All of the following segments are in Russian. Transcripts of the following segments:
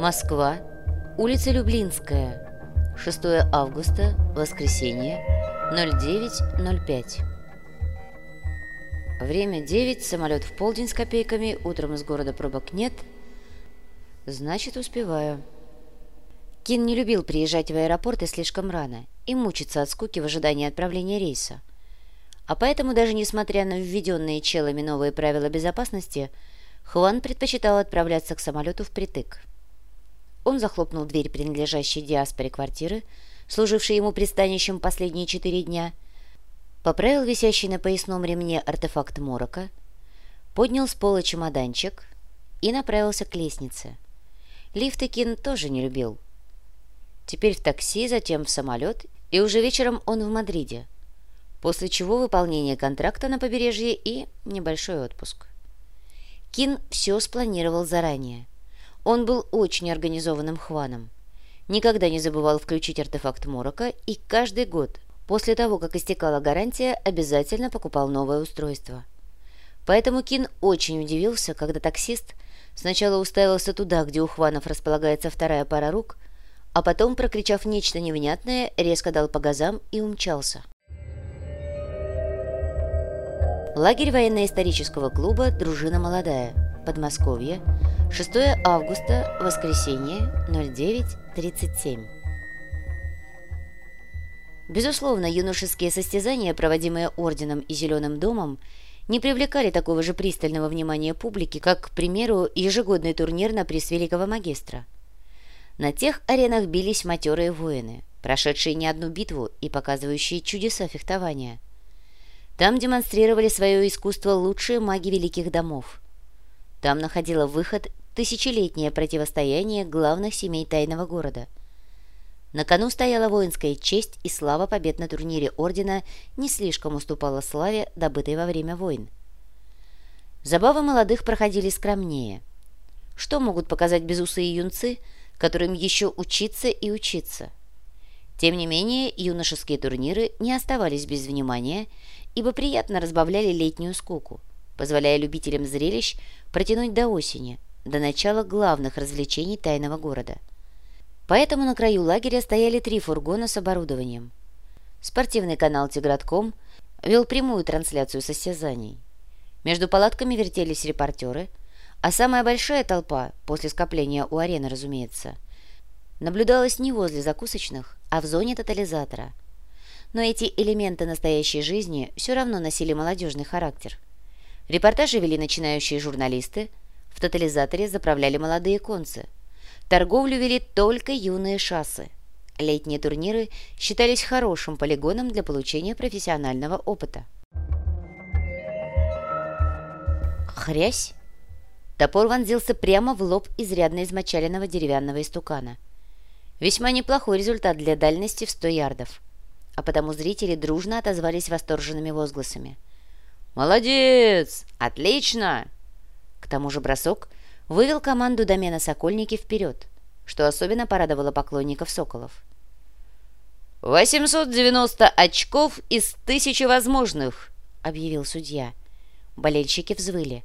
Москва, улица Люблинская, 6 августа, воскресенье, 09.05. Время 9, самолет в полдень с копейками, утром из города пробок нет. Значит, успеваю. Кин не любил приезжать в аэропорты слишком рано и мучиться от скуки в ожидании отправления рейса. А поэтому, даже несмотря на введенные челами новые правила безопасности, Хуан предпочитал отправляться к самолету впритык. Он захлопнул дверь принадлежащей диаспоре квартиры, служившей ему пристанищем последние четыре дня, поправил висящий на поясном ремне артефакт морока, поднял с пола чемоданчик и направился к лестнице. Лифты Кин тоже не любил. Теперь в такси, затем в самолет, и уже вечером он в Мадриде, после чего выполнение контракта на побережье и небольшой отпуск. Кин все спланировал заранее. Он был очень организованным хваном. Никогда не забывал включить артефакт Морока и каждый год, после того, как истекала гарантия, обязательно покупал новое устройство. Поэтому Кин очень удивился, когда таксист сначала уставился туда, где у Хванов располагается вторая пара рук, а потом, прокричав нечто невнятное, резко дал по газам и умчался. Лагерь военно-исторического клуба «Дружина молодая», Подмосковье, 6 августа, воскресенье, 09.37. Безусловно, юношеские состязания, проводимые Орденом и Зеленым домом, не привлекали такого же пристального внимания публики, как, к примеру, ежегодный турнир на приз Великого Магистра. На тех аренах бились матерые воины, прошедшие не одну битву и показывающие чудеса фехтования. Там демонстрировали свое искусство лучшие маги великих домов. Там находило выход тысячелетнее противостояние главных семей тайного города. На кону стояла воинская честь, и слава побед на турнире Ордена не слишком уступала славе, добытой во время войн. Забавы молодых проходили скромнее. Что могут показать безусые юнцы, которым еще учиться и учиться? Тем не менее, юношеские турниры не оставались без внимания, ибо приятно разбавляли летнюю скуку, позволяя любителям зрелищ протянуть до осени – до начала главных развлечений тайного города. Поэтому на краю лагеря стояли три фургона с оборудованием. Спортивный канал «Тигратком» вел прямую трансляцию состязаний. Между палатками вертелись репортеры, а самая большая толпа, после скопления у арены, разумеется, наблюдалась не возле закусочных, а в зоне тотализатора. Но эти элементы настоящей жизни все равно носили молодежный характер. Репортажи вели начинающие журналисты – в тотализаторе заправляли молодые концы. Торговлю вели только юные шассы. Летние турниры считались хорошим полигоном для получения профессионального опыта. Хрясь! Топор вонзился прямо в лоб изрядно измочаленного деревянного истукана. Весьма неплохой результат для дальности в 100 ярдов. А потому зрители дружно отозвались восторженными возгласами. «Молодец! Отлично!» К тому же бросок вывел команду домена «Сокольники» вперед, что особенно порадовало поклонников «Соколов». «890 очков из тысячи возможных!» — объявил судья. Болельщики взвыли.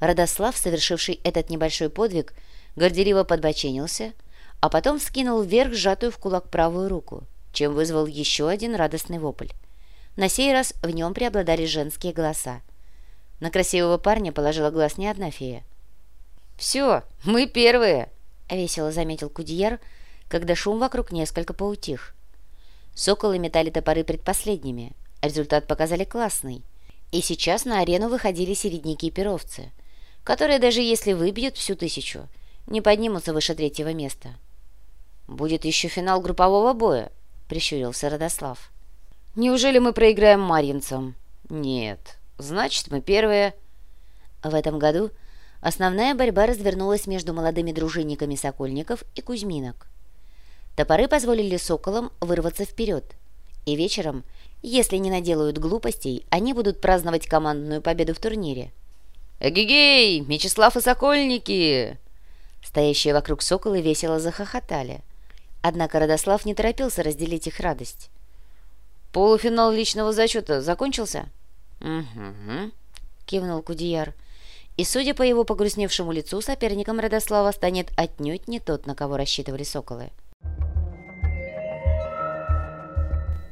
Родослав, совершивший этот небольшой подвиг, горделиво подбоченился, а потом вскинул вверх сжатую в кулак правую руку, чем вызвал еще один радостный вопль. На сей раз в нем преобладали женские голоса. На красивого парня положила глаз не одна фея. «Все, мы первые!» — весело заметил Кудияр, когда шум вокруг несколько поутих. Соколы метали топоры предпоследними. Результат показали классный. И сейчас на арену выходили середняки и перовцы, которые даже если выбьют всю тысячу, не поднимутся выше третьего места. «Будет еще финал группового боя», — прищурился Родослав. «Неужели мы проиграем марьинцам?» «Нет, Значит, мы первые. В этом году основная борьба развернулась между молодыми дружинниками Сокольников и Кузьминок. Топоры позволили соколам вырваться вперед. И вечером, если не наделают глупостей, они будут праздновать командную победу в турнире. «Эгегей! Мечислав и Сокольники!» Стоящие вокруг соколы весело захохотали. Однако Родослав не торопился разделить их радость. «Полуфинал личного зачета закончился?» «Угу», — кивнул Кудияр. И, судя по его погрустневшему лицу, соперником Родослава станет отнюдь не тот, на кого рассчитывали соколы.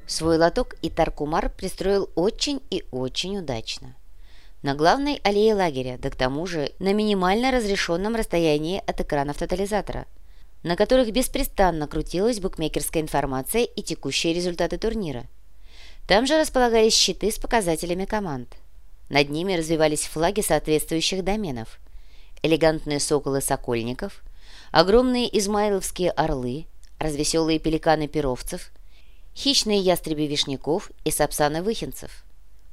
Свой лоток и Таркумар пристроил очень и очень удачно. На главной аллее лагеря, да к тому же на минимально разрешенном расстоянии от экранов тотализатора, на которых беспрестанно крутилась букмекерская информация и текущие результаты турнира. Там же располагались щиты с показателями команд. Над ними развивались флаги соответствующих доменов. Элегантные соколы сокольников, огромные измайловские орлы, развеселые пеликаны перовцев – хищные ястреби вишняков и сапсаны-выхинцев,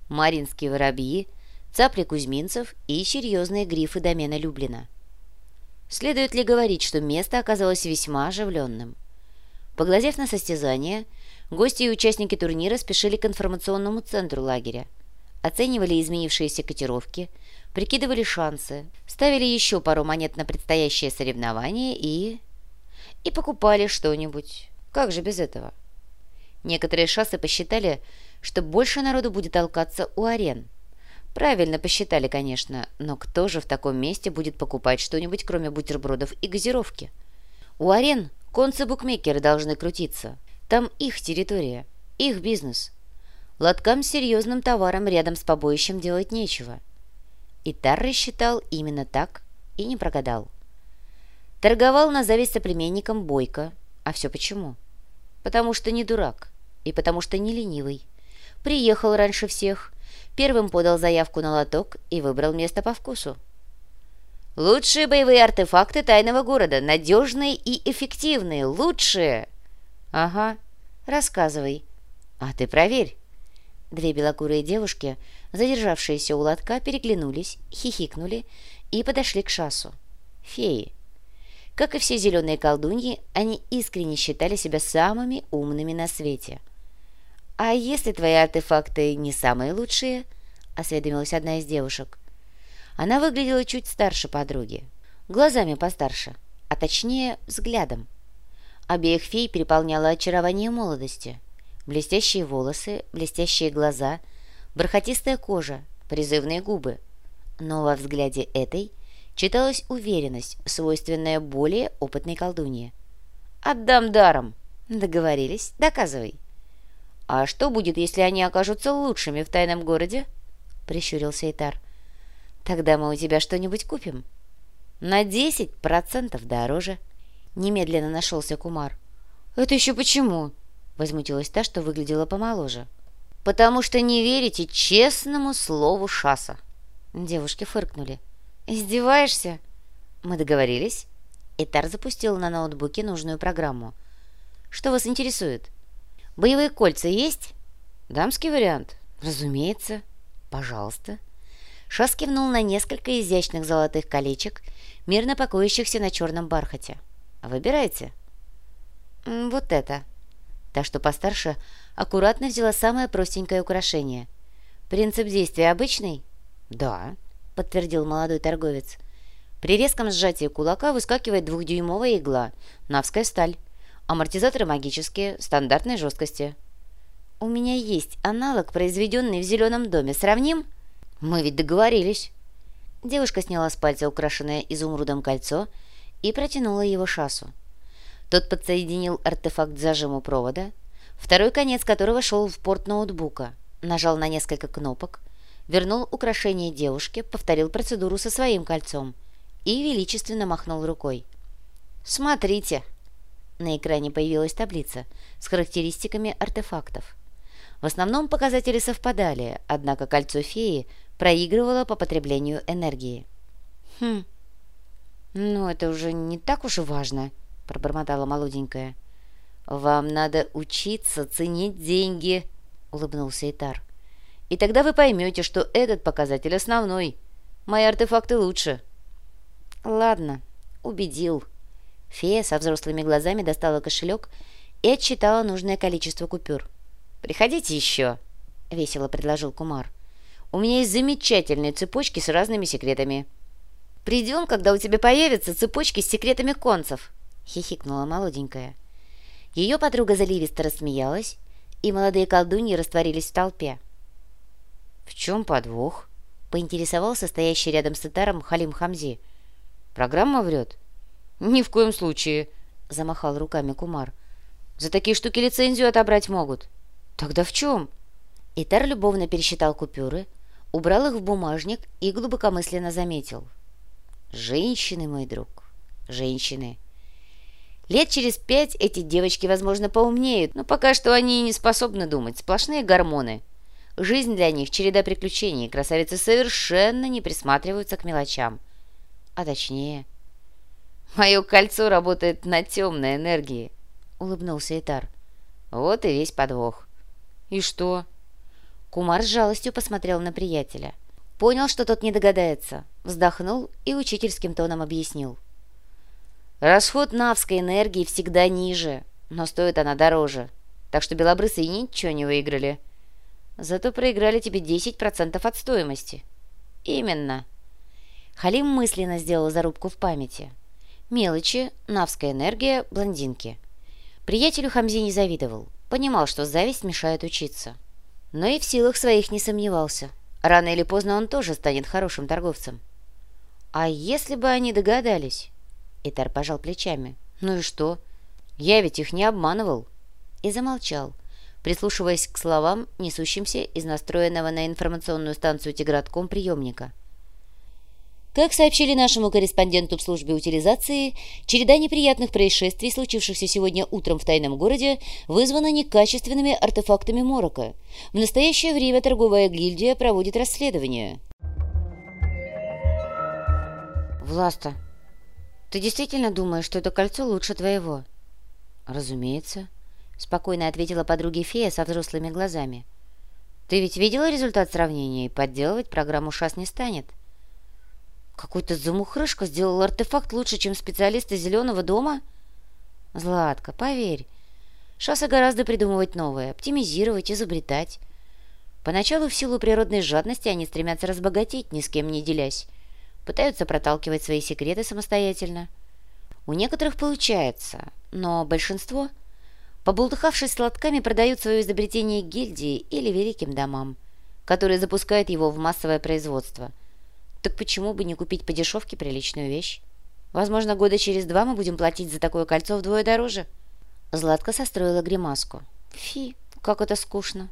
маринские воробьи, цапли кузьминцев и серьезные грифы домена Люблина. Следует ли говорить, что место оказалось весьма оживленным? Поглазев на состязание, гости и участники турнира спешили к информационному центру лагеря, оценивали изменившиеся котировки, прикидывали шансы, ставили еще пару монет на предстоящее соревнование и... и покупали что-нибудь. Как же без этого? Некоторые шассы посчитали, что больше народу будет толкаться у арен. Правильно посчитали, конечно, но кто же в таком месте будет покупать что-нибудь, кроме бутербродов и газировки? У арен концы-букмекеры должны крутиться. Там их территория, их бизнес. Лоткам с серьезным товаром рядом с побоищем делать нечего. И Тар рассчитал именно так и не прогадал. Торговал на зависть соплеменникам Бойко. А все почему? Потому что не дурак и потому что не ленивый. Приехал раньше всех, первым подал заявку на лоток и выбрал место по вкусу. «Лучшие боевые артефакты тайного города, надежные и эффективные, лучшие!» «Ага, рассказывай. А ты проверь». Две белокурые девушки, задержавшиеся у лотка, переглянулись, хихикнули и подошли к шасу. Феи. Как и все зеленые колдуньи, они искренне считали себя самыми умными на свете – «А если твои артефакты не самые лучшие?» — осведомилась одна из девушек. Она выглядела чуть старше подруги, глазами постарше, а точнее взглядом. Обеих фей переполняло очарование молодости. Блестящие волосы, блестящие глаза, бархатистая кожа, призывные губы. Но во взгляде этой читалась уверенность, свойственная более опытной колдунье. «Отдам даром!» «Договорились? Доказывай!» «А что будет, если они окажутся лучшими в тайном городе?» — прищурился Итар. «Тогда мы у тебя что-нибудь купим». «На десять процентов дороже», — немедленно нашелся Кумар. «Это еще почему?» — возмутилась та, что выглядела помоложе. «Потому что не верите честному слову Шаса». Девушки фыркнули. «Издеваешься?» «Мы договорились?» Итар запустил на ноутбуке нужную программу. «Что вас интересует?» Боевые кольца есть? Дамский вариант? Разумеется. Пожалуйста. Шас кивнул на несколько изящных золотых колечек, мирно покоящихся на черном бархате. Выбирайте. Вот это. Та, что постарше, аккуратно взяла самое простенькое украшение. Принцип действия обычный? Да, подтвердил молодой торговец. При резком сжатии кулака выскакивает двухдюймовая игла, навская сталь. Амортизаторы магические, стандартной жесткости. У меня есть аналог, произведенный в зеленом доме. Сравним? Мы ведь договорились. Девушка сняла с пальца украшенное изумрудом кольцо и протянула его шасу. Тот подсоединил артефакт зажиму провода, второй конец которого шел в порт ноутбука, нажал на несколько кнопок, вернул украшение девушке, повторил процедуру со своим кольцом и величественно махнул рукой. «Смотрите!» На экране появилась таблица с характеристиками артефактов. В основном показатели совпадали, однако кольцо феи проигрывало по потреблению энергии. «Хм, ну это уже не так уж и важно», — пробормотала молоденькая. «Вам надо учиться ценить деньги», — улыбнулся Итар. «И тогда вы поймете, что этот показатель основной. Мои артефакты лучше». «Ладно, убедил», Фея со взрослыми глазами достала кошелек и отсчитала нужное количество купюр. «Приходите еще», — весело предложил Кумар. «У меня есть замечательные цепочки с разными секретами». «Придем, когда у тебя появятся цепочки с секретами концев», — хихикнула молоденькая. Ее подруга заливисто рассмеялась, и молодые колдуньи растворились в толпе. «В чем подвох?» поинтересовался стоящий рядом с Итаром Халим Хамзи. «Программа врет?» «Ни в коем случае», — замахал руками Кумар. «За такие штуки лицензию отобрать могут». «Тогда в чем?» Итар любовно пересчитал купюры, убрал их в бумажник и глубокомысленно заметил. «Женщины, мой друг, женщины. Лет через пять эти девочки, возможно, поумнеют, но пока что они не способны думать, сплошные гормоны. Жизнь для них — череда приключений, красавицы совершенно не присматриваются к мелочам. А точнее... «Мое кольцо работает на темной энергии», — улыбнулся Итар. «Вот и весь подвох». «И что?» Кумар с жалостью посмотрел на приятеля. Понял, что тот не догадается, вздохнул и учительским тоном объяснил. «Расход навской энергии всегда ниже, но стоит она дороже, так что белобрысы ничего не выиграли. Зато проиграли тебе 10% от стоимости». «Именно». Халим мысленно сделал зарубку в памяти. Мелочи, навская энергия, блондинки. Приятелю Хамзи не завидовал, понимал, что зависть мешает учиться но и в силах своих не сомневался. Рано или поздно он тоже станет хорошим торговцем. «А если бы они догадались?» Итар пожал плечами. «Ну и что? Я ведь их не обманывал». И замолчал, прислушиваясь к словам, несущимся из настроенного на информационную станцию Тигратком приемника – как сообщили нашему корреспонденту в службе утилизации, череда неприятных происшествий, случившихся сегодня утром в тайном городе, вызвана некачественными артефактами Морока. В настоящее время торговая гильдия проводит расследование. «Власта, ты действительно думаешь, что это кольцо лучше твоего?» «Разумеется», — спокойно ответила подруге фея со взрослыми глазами. «Ты ведь видела результат сравнения, и подделывать программу ШАС не станет». Какой-то замухрышка сделал артефакт лучше, чем специалисты «Зеленого дома»? Златка, поверь, Шасса гораздо придумывать новое, оптимизировать, изобретать. Поначалу в силу природной жадности они стремятся разбогатеть, ни с кем не делясь. Пытаются проталкивать свои секреты самостоятельно. У некоторых получается, но большинство, побултыхавшись сладками, продают свое изобретение гильдии или великим домам, которые запускают его в массовое производство – так почему бы не купить по дешевке приличную вещь? Возможно, года через два мы будем платить за такое кольцо вдвое дороже. Златка состроила гримаску. Фи, как это скучно.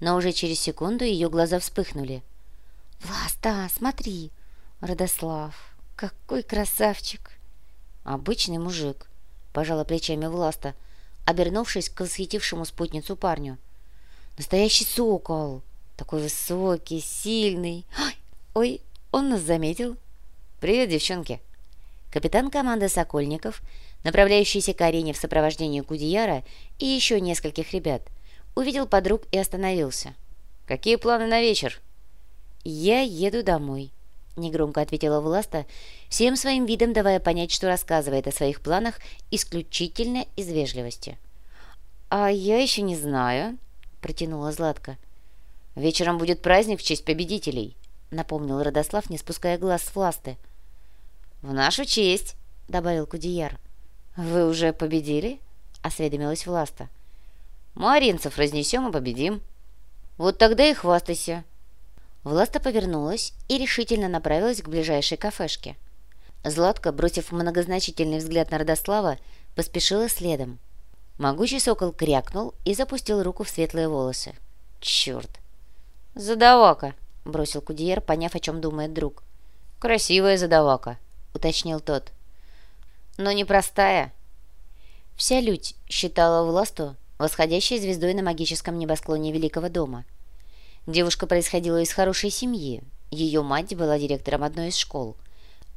Но уже через секунду ее глаза вспыхнули. «Власта, смотри! Родослав, какой красавчик!» «Обычный мужик», — пожала плечами Власта, обернувшись к восхитившему спутницу парню. «Настоящий сокол! Такой высокий, сильный! Ой, он нас заметил. «Привет, девчонки!» Капитан команды «Сокольников», направляющийся к арене в сопровождении Кудияра и еще нескольких ребят, увидел подруг и остановился. «Какие планы на вечер?» «Я еду домой», — негромко ответила Власта, всем своим видом давая понять, что рассказывает о своих планах исключительно из вежливости. «А я еще не знаю», — протянула Златка. «Вечером будет праздник в честь победителей», — напомнил Родослав, не спуская глаз с Власты. «В нашу честь», — добавил Кудияр. «Вы уже победили?» — осведомилась Власта. «Маринцев разнесем и победим». «Вот тогда и хвастайся». Власта повернулась и решительно направилась к ближайшей кафешке. Златка, бросив многозначительный взгляд на Родослава, поспешила следом. Могучий сокол крякнул и запустил руку в светлые волосы. «Черт!» «Задавака!» — бросил Кудиер, поняв, о чем думает друг. «Красивая задавака», — уточнил тот. «Но непростая». Вся людь считала Власту восходящей звездой на магическом небосклоне Великого дома. Девушка происходила из хорошей семьи. Ее мать была директором одной из школ,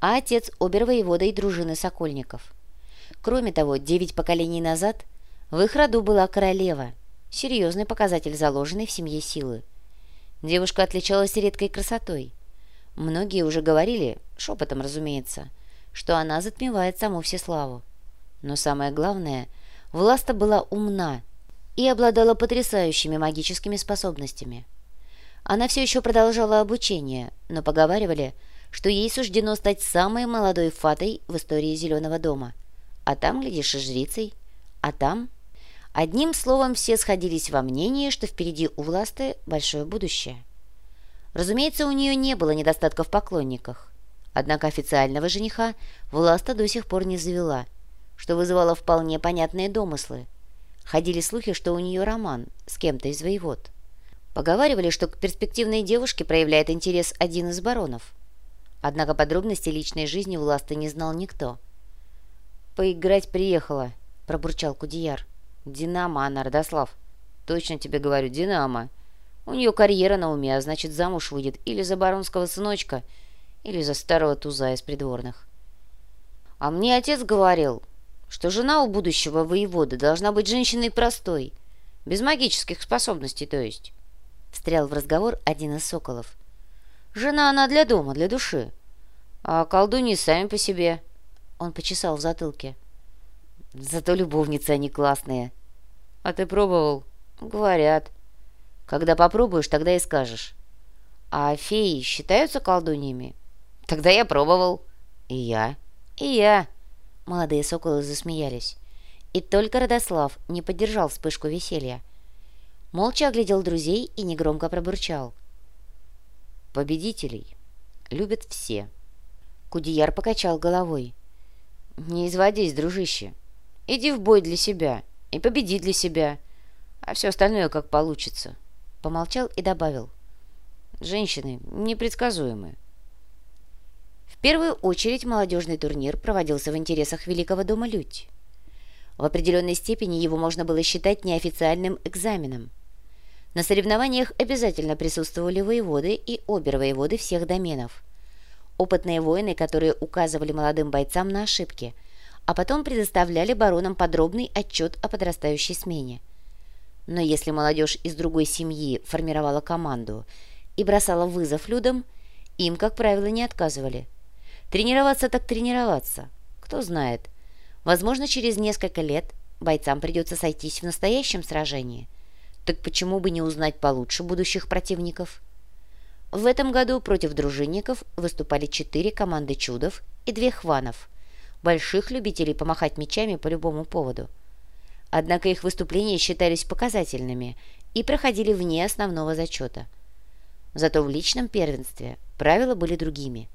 а отец — обер-воеводой дружины сокольников. Кроме того, девять поколений назад в их роду была королева, серьезный показатель заложенной в семье силы. Девушка отличалась редкой красотой. Многие уже говорили, шепотом, разумеется, что она затмевает саму Всеславу. Но самое главное, Власта была умна и обладала потрясающими магическими способностями. Она все еще продолжала обучение, но поговаривали, что ей суждено стать самой молодой фатой в истории Зеленого дома. А там, глядишь, и жрицей. А там Одним словом, все сходились во мнении, что впереди у власты большое будущее. Разумеется, у нее не было недостатка в поклонниках. Однако официального жениха Власта до сих пор не завела, что вызывало вполне понятные домыслы. Ходили слухи, что у нее роман с кем-то из воевод. Поговаривали, что к перспективной девушке проявляет интерес один из баронов. Однако подробностей личной жизни Власта не знал никто. «Поиграть приехала», — пробурчал Кудияр. «Динамо она, Родослав. Точно тебе говорю, Динамо. У нее карьера на уме, а значит, замуж выйдет или за баронского сыночка, или за старого туза из придворных. А мне отец говорил, что жена у будущего воевода должна быть женщиной простой, без магических способностей, то есть. Встрял в разговор один из соколов. Жена она для дома, для души. А колдуньи сами по себе. Он почесал в затылке. Зато любовницы они классные. А ты пробовал? Говорят. Когда попробуешь, тогда и скажешь. А феи считаются колдуньями? Тогда я пробовал. И я. И я. Молодые соколы засмеялись. И только Родослав не поддержал вспышку веселья. Молча оглядел друзей и негромко пробурчал. Победителей любят все. Кудияр покачал головой. «Не изводись, дружище. Иди в бой для себя и победи для себя, а все остальное как получится». Помолчал и добавил. «Женщины непредсказуемы». В первую очередь молодежный турнир проводился в интересах Великого дома Людь. В определенной степени его можно было считать неофициальным экзаменом. На соревнованиях обязательно присутствовали воеводы и обер-воеводы всех доменов. Опытные воины, которые указывали молодым бойцам на ошибки, а потом предоставляли баронам подробный отчет о подрастающей смене. Но если молодежь из другой семьи формировала команду и бросала вызов людям, им, как правило, не отказывали. Тренироваться так тренироваться. Кто знает. Возможно, через несколько лет бойцам придется сойтись в настоящем сражении. Так почему бы не узнать получше будущих противников? В этом году против дружинников выступали четыре команды чудов и две хванов, больших любителей помахать мечами по любому поводу – Однако их выступления считались показательными и проходили вне основного зачета. Зато в личном первенстве правила были другими.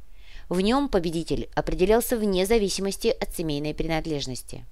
В нем победитель определялся вне зависимости от семейной принадлежности.